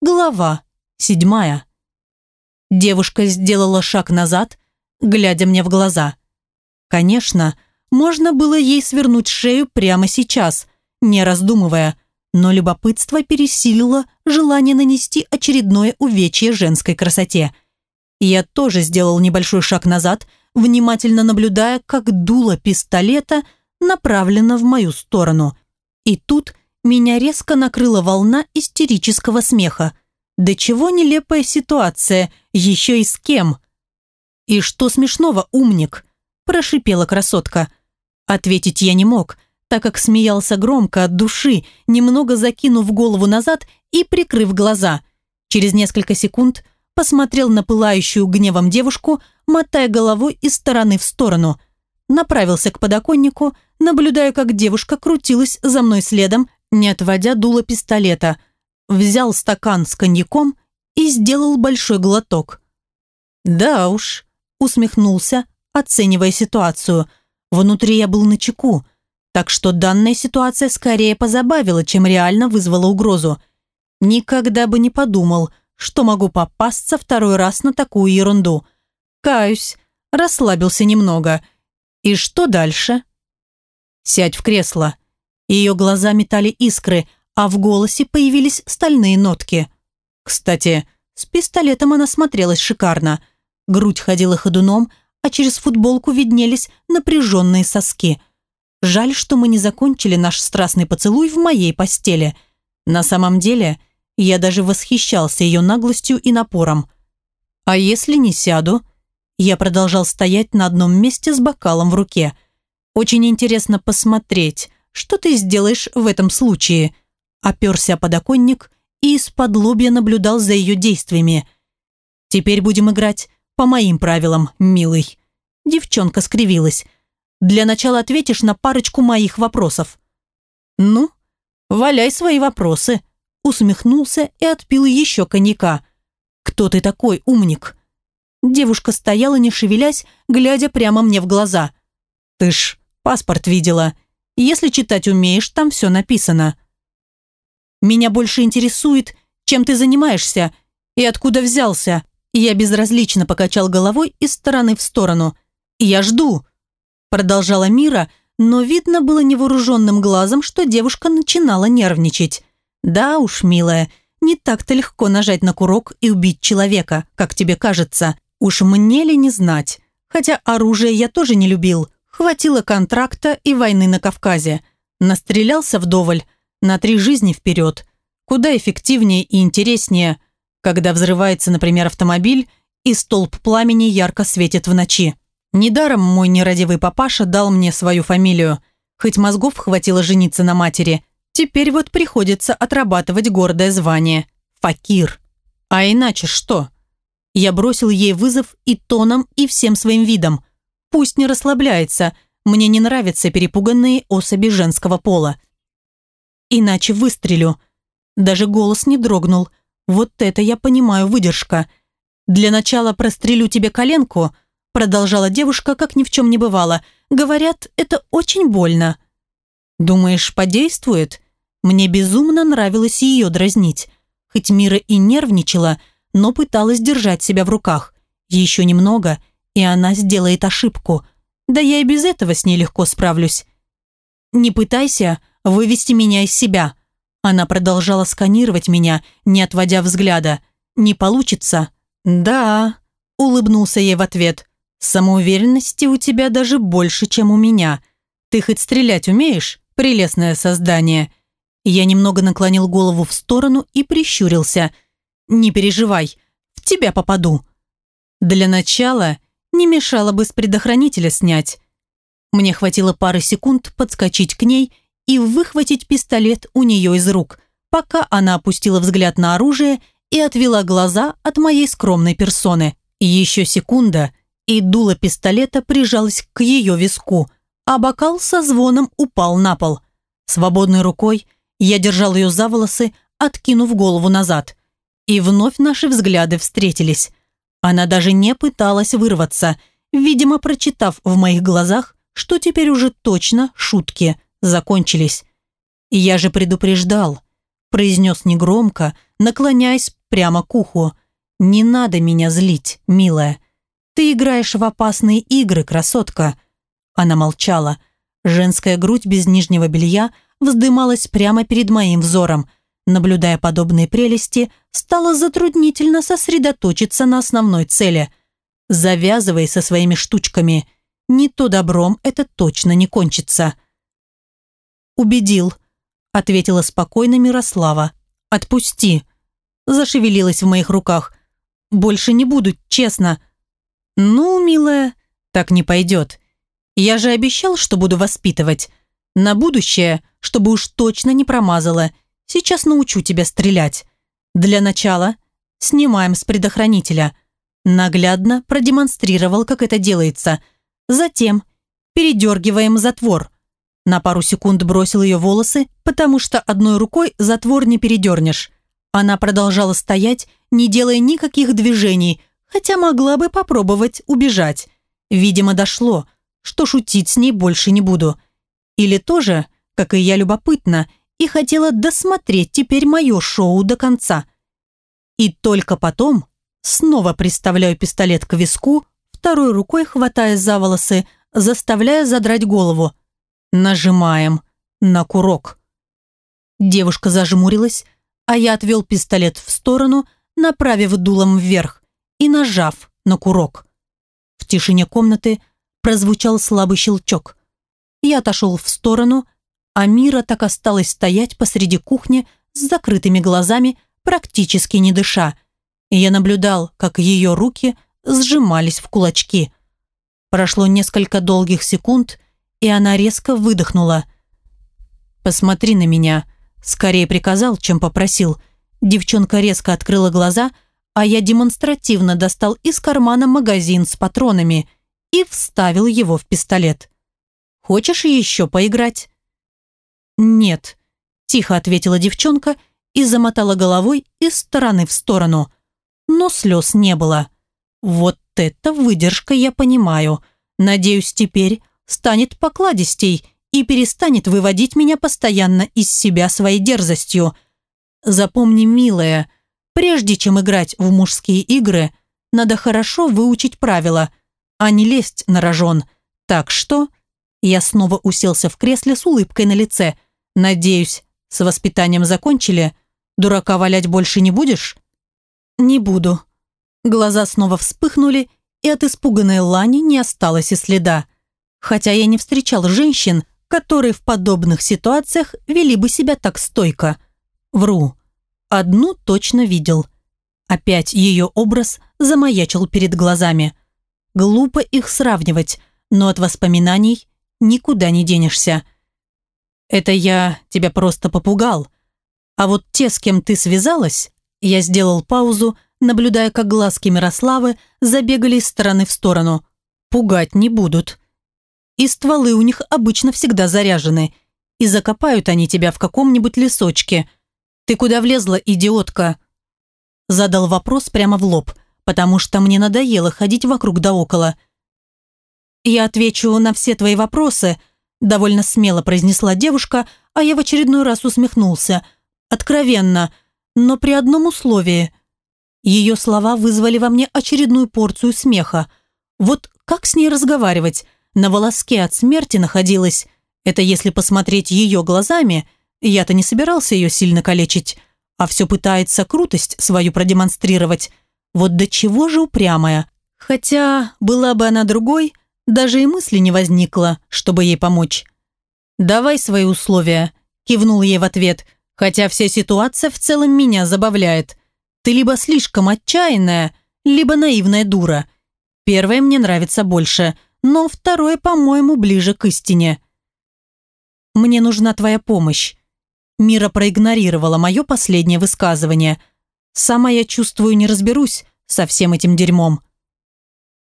Глава седьмая. Девушка сделала шаг назад, глядя мне в глаза. Конечно, можно было ей свернуть шею прямо сейчас, не раздумывая, но любопытство пересилило желание нанести очередное увечье женской красоте. Я тоже сделал небольшой шаг назад, внимательно наблюдая, как дуло пистолета направлено в мою сторону. И тут меня резко накрыла волна истерического смеха. Да чего нелепая ситуация, еще и с кем? «И что смешного, умник?» – прошипела красотка. Ответить я не мог, так как смеялся громко от души, немного закинув голову назад и прикрыв глаза. Через несколько секунд посмотрел на пылающую гневом девушку, мотая головой из стороны в сторону. Направился к подоконнику, наблюдая, как девушка крутилась за мной следом, не отводя дуло пистолета – взял стакан с коньяком и сделал большой глоток. «Да уж», — усмехнулся, оценивая ситуацию. Внутри я был на чеку, так что данная ситуация скорее позабавила, чем реально вызвала угрозу. Никогда бы не подумал, что могу попасться второй раз на такую ерунду. Каюсь, расслабился немного. И что дальше? Сядь в кресло. Ее глаза метали искры, а в голосе появились стальные нотки. Кстати, с пистолетом она смотрелась шикарно. Грудь ходила ходуном, а через футболку виднелись напряженные соски. Жаль, что мы не закончили наш страстный поцелуй в моей постели. На самом деле, я даже восхищался ее наглостью и напором. А если не сяду? Я продолжал стоять на одном месте с бокалом в руке. Очень интересно посмотреть, что ты сделаешь в этом случае – оперся подоконник и из-под лобья наблюдал за ее действиями. «Теперь будем играть по моим правилам, милый». Девчонка скривилась. «Для начала ответишь на парочку моих вопросов». «Ну, валяй свои вопросы», усмехнулся и отпил еще коньяка. «Кто ты такой, умник?» Девушка стояла, не шевелясь, глядя прямо мне в глаза. «Ты ж паспорт видела. Если читать умеешь, там все написано». Меня больше интересует, чем ты занимаешься и откуда взялся. Я безразлично покачал головой из стороны в сторону. Я жду. Продолжала Мира, но видно было невооруженным глазом, что девушка начинала нервничать. Да уж, милая, не так-то легко нажать на курок и убить человека, как тебе кажется. Уж мне ли не знать. Хотя оружие я тоже не любил. Хватило контракта и войны на Кавказе. Настрелялся вдоволь, на три жизни вперед. Куда эффективнее и интереснее, когда взрывается, например, автомобиль, и столб пламени ярко светит в ночи. Недаром мой нерадивый папаша дал мне свою фамилию. Хоть мозгов хватило жениться на матери, теперь вот приходится отрабатывать гордое звание – факир. А иначе что? Я бросил ей вызов и тоном, и всем своим видом. Пусть не расслабляется, мне не нравятся перепуганные особи женского пола – иначе выстрелю. Даже голос не дрогнул. Вот это я понимаю выдержка. Для начала прострелю тебе коленку, продолжала девушка, как ни в чем не бывало. Говорят, это очень больно. Думаешь, подействует? Мне безумно нравилось ее дразнить. Хоть Мира и нервничала, но пыталась держать себя в руках. Еще немного, и она сделает ошибку. Да я и без этого с ней легко справлюсь. Не пытайся, вывести меня из себя. Она продолжала сканировать меня, не отводя взгляда. «Не получится?» «Да», – улыбнулся ей в ответ. «Самоуверенности у тебя даже больше, чем у меня. Ты хоть стрелять умеешь, прелестное создание?» Я немного наклонил голову в сторону и прищурился. «Не переживай, в тебя попаду». Для начала не мешало бы с предохранителя снять. Мне хватило пары секунд подскочить к ней и выхватить пистолет у нее из рук, пока она опустила взгляд на оружие и отвела глаза от моей скромной персоны. Еще секунда, и дуло пистолета прижалось к ее виску, а бокал со звоном упал на пол. Свободной рукой я держал ее за волосы, откинув голову назад. И вновь наши взгляды встретились. Она даже не пыталась вырваться, видимо, прочитав в моих глазах, что теперь уже точно шутки – закончились. «Я же предупреждал», – произнес негромко, наклоняясь прямо к уху. «Не надо меня злить, милая. Ты играешь в опасные игры, красотка». Она молчала. Женская грудь без нижнего белья вздымалась прямо перед моим взором. Наблюдая подобные прелести, стало затруднительно сосредоточиться на основной цели. «Завязывай со своими штучками. Не то добром это точно не кончится». «Убедил», — ответила спокойно Мирослава. «Отпусти». Зашевелилась в моих руках. «Больше не буду, честно». «Ну, милая, так не пойдет. Я же обещал, что буду воспитывать. На будущее, чтобы уж точно не промазала. Сейчас научу тебя стрелять. Для начала снимаем с предохранителя». Наглядно продемонстрировал, как это делается. Затем передергиваем затвор. На пару секунд бросил ее волосы, потому что одной рукой затвор не передернешь. Она продолжала стоять, не делая никаких движений, хотя могла бы попробовать убежать. Видимо, дошло, что шутить с ней больше не буду. Или тоже, как и я, любопытна, и хотела досмотреть теперь мое шоу до конца. И только потом снова приставляю пистолет к виску, второй рукой хватая за волосы, заставляя задрать голову. Нажимаем на курок. Девушка зажмурилась, а я отвел пистолет в сторону, направив дулом вверх и нажав на курок. В тишине комнаты прозвучал слабый щелчок. Я отошел в сторону, а Мира так осталась стоять посреди кухни с закрытыми глазами, практически не дыша. Я наблюдал, как ее руки сжимались в кулачки. Прошло несколько долгих секунд, и она резко выдохнула. «Посмотри на меня», Скорее приказал, чем попросил. Девчонка резко открыла глаза, а я демонстративно достал из кармана магазин с патронами и вставил его в пистолет. «Хочешь еще поиграть?» «Нет», – тихо ответила девчонка и замотала головой из стороны в сторону. Но слез не было. «Вот это выдержка, я понимаю. Надеюсь, теперь станет покладистей и перестанет выводить меня постоянно из себя своей дерзостью. Запомни, милая, прежде чем играть в мужские игры, надо хорошо выучить правила, а не лезть на рожон. Так что... Я снова уселся в кресле с улыбкой на лице. Надеюсь, с воспитанием закончили? Дурака валять больше не будешь? Не буду. Глаза снова вспыхнули, и от испуганной Лани не осталось и следа. Хотя я не встречал женщин, которые в подобных ситуациях вели бы себя так стойко. Вру. Одну точно видел. Опять ее образ замаячил перед глазами. Глупо их сравнивать, но от воспоминаний никуда не денешься. Это я тебя просто попугал. А вот те, с кем ты связалась, я сделал паузу, наблюдая, как глазки Мирославы забегали из стороны в сторону. Пугать не будут и стволы у них обычно всегда заряжены, и закопают они тебя в каком-нибудь лесочке. Ты куда влезла, идиотка?» Задал вопрос прямо в лоб, потому что мне надоело ходить вокруг да около. «Я отвечу на все твои вопросы», довольно смело произнесла девушка, а я в очередной раз усмехнулся. Откровенно, но при одном условии. Ее слова вызвали во мне очередную порцию смеха. Вот как с ней разговаривать? на волоске от смерти находилась. Это если посмотреть ее глазами, я-то не собирался ее сильно калечить, а все пытается крутость свою продемонстрировать. Вот до чего же упрямая. Хотя, была бы она другой, даже и мысли не возникло, чтобы ей помочь. «Давай свои условия», – кивнул ей в ответ, хотя вся ситуация в целом меня забавляет. «Ты либо слишком отчаянная, либо наивная дура. Первое мне нравится больше – но второе, по-моему, ближе к истине. «Мне нужна твоя помощь». Мира проигнорировала мое последнее высказывание. «Сама я чувствую, не разберусь со всем этим дерьмом».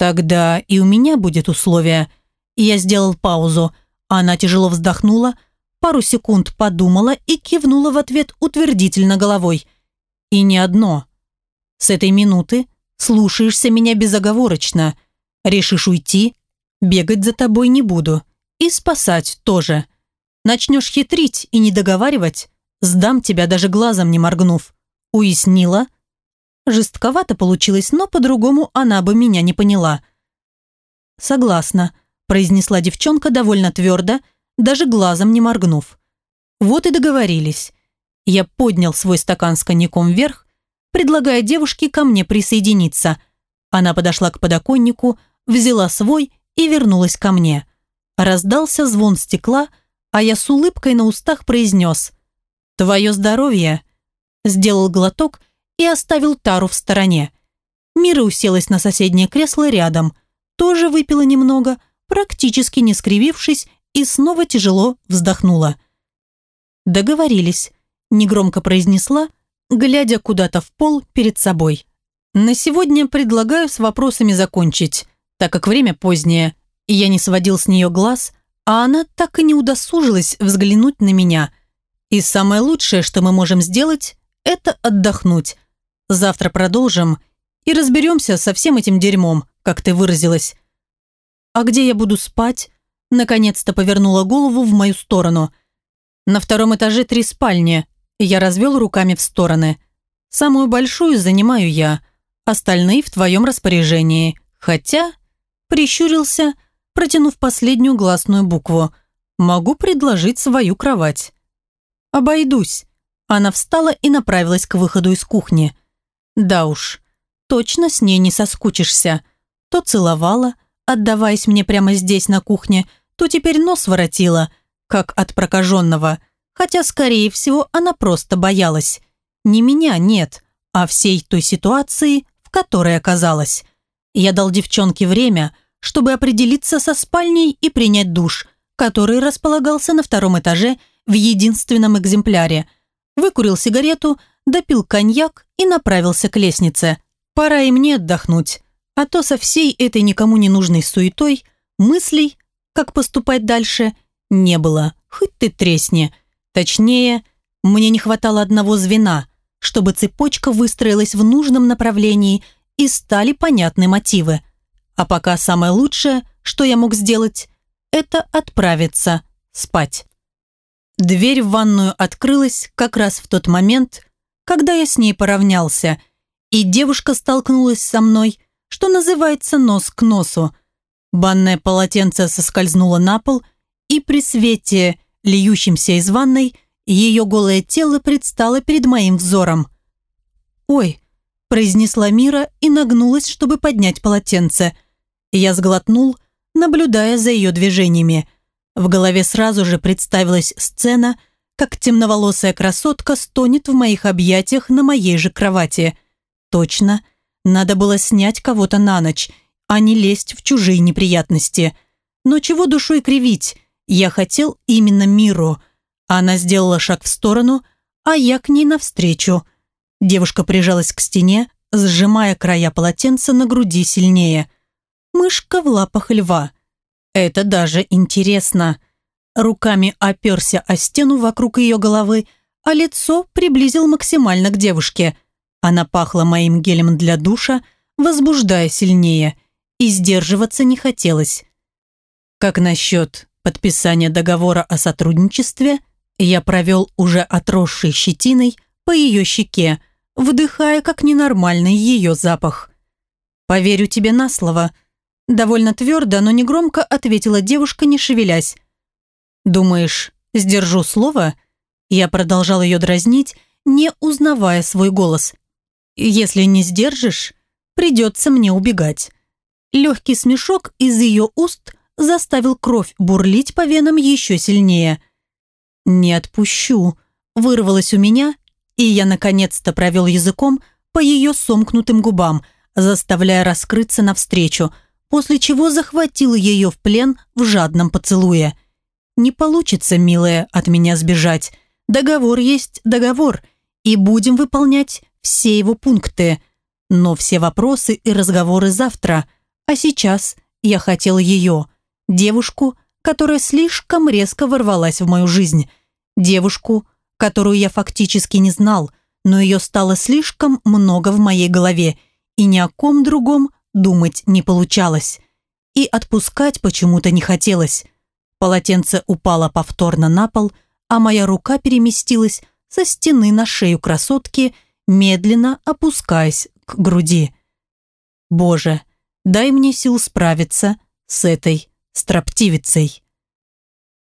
«Тогда и у меня будет условие». Я сделал паузу. Она тяжело вздохнула, пару секунд подумала и кивнула в ответ утвердительно головой. «И не одно. С этой минуты слушаешься меня безоговорочно. Решишь уйти, Бегать за тобой не буду. И спасать тоже. Начнешь хитрить и не договаривать, сдам тебя даже глазом не моргнув. Уяснила. Жестковато получилось, но по-другому она бы меня не поняла. «Согласна», – произнесла девчонка довольно твердо, даже глазом не моргнув. Вот и договорились. Я поднял свой стакан с коньяком вверх, предлагая девушке ко мне присоединиться. Она подошла к подоконнику, взяла свой и вернулась ко мне. Раздался звон стекла, а я с улыбкой на устах произнес «Твое здоровье!» Сделал глоток и оставил тару в стороне. Мира уселась на соседнее кресло рядом, тоже выпила немного, практически не скривившись, и снова тяжело вздохнула. «Договорились», – негромко произнесла, глядя куда-то в пол перед собой. «На сегодня предлагаю с вопросами закончить, так как время позднее, и я не сводил с нее глаз, а она так и не удосужилась взглянуть на меня. И самое лучшее, что мы можем сделать, это отдохнуть. Завтра продолжим и разберемся со всем этим дерьмом, как ты выразилась. А где я буду спать?» Наконец-то повернула голову в мою сторону. На втором этаже три спальни. Я развел руками в стороны. Самую большую занимаю я, остальные в твоем распоряжении. Хотя, прищурился, протянув последнюю гласную букву. Могу предложить свою кровать. Обойдусь. Она встала и направилась к выходу из кухни. Да уж, точно с ней не соскучишься. То целовала, отдаваясь мне прямо здесь на кухне, то теперь нос воротила, как от прокаженного, хотя, скорее всего, она просто боялась. Не меня, нет, а всей той ситуации, в которой оказалась. Я дал девчонке время, чтобы определиться со спальней и принять душ, который располагался на втором этаже в единственном экземпляре. Выкурил сигарету, допил коньяк и направился к лестнице. Пора и мне отдохнуть, а то со всей этой никому не нужной суетой мыслей, как поступать дальше, не было, хоть ты тресни. Точнее, мне не хватало одного звена, чтобы цепочка выстроилась в нужном направлении и стали понятны мотивы. А пока самое лучшее, что я мог сделать, это отправиться спать. Дверь в ванную открылась как раз в тот момент, когда я с ней поравнялся, и девушка столкнулась со мной, что называется нос к носу. Банное полотенце соскользнуло на пол, и при свете, льющемся из ванной, ее голое тело предстало перед моим взором. «Ой», – произнесла Мира и нагнулась, чтобы поднять полотенце. Я сглотнул, наблюдая за ее движениями. В голове сразу же представилась сцена, как темноволосая красотка стонет в моих объятиях на моей же кровати. Точно, надо было снять кого-то на ночь, а не лезть в чужие неприятности. Но чего душой кривить? Я хотел именно миру. Она сделала шаг в сторону, а я к ней навстречу. Девушка прижалась к стене, сжимая края полотенца на груди сильнее. Мышка в лапах льва. Это даже интересно. Руками оперся о стену вокруг ее головы, а лицо приблизил максимально к девушке. Она пахла моим гелем для душа, возбуждая сильнее, и сдерживаться не хотелось. Как насчет подписания договора о сотрудничестве, я провел уже отросшей щетиной по ее щеке, вдыхая как ненормальный ее запах. «Поверю тебе на слово», – довольно твердо, но негромко ответила девушка, не шевелясь. «Думаешь, сдержу слово?» Я продолжал ее дразнить, не узнавая свой голос. «Если не сдержишь, придется мне убегать». Легкий смешок из ее уст заставил кровь бурлить по венам еще сильнее. «Не отпущу», вырвалось у меня, и я наконец-то провел языком по ее сомкнутым губам, заставляя раскрыться навстречу, после чего захватил ее в плен в жадном поцелуе. «Не получится, милая, от меня сбежать. Договор есть договор, и будем выполнять все его пункты. Но все вопросы и разговоры завтра, а сейчас я хотел ее» Девушку, которая слишком резко ворвалась в мою жизнь. Девушку, которую я фактически не знал, но ее стало слишком много в моей голове, и ни о ком другом думать не получалось. И отпускать почему-то не хотелось. Полотенце упало повторно на пол, а моя рука переместилась со стены на шею красотки, медленно опускаясь к груди. «Боже, дай мне сил справиться с этой строптивицей».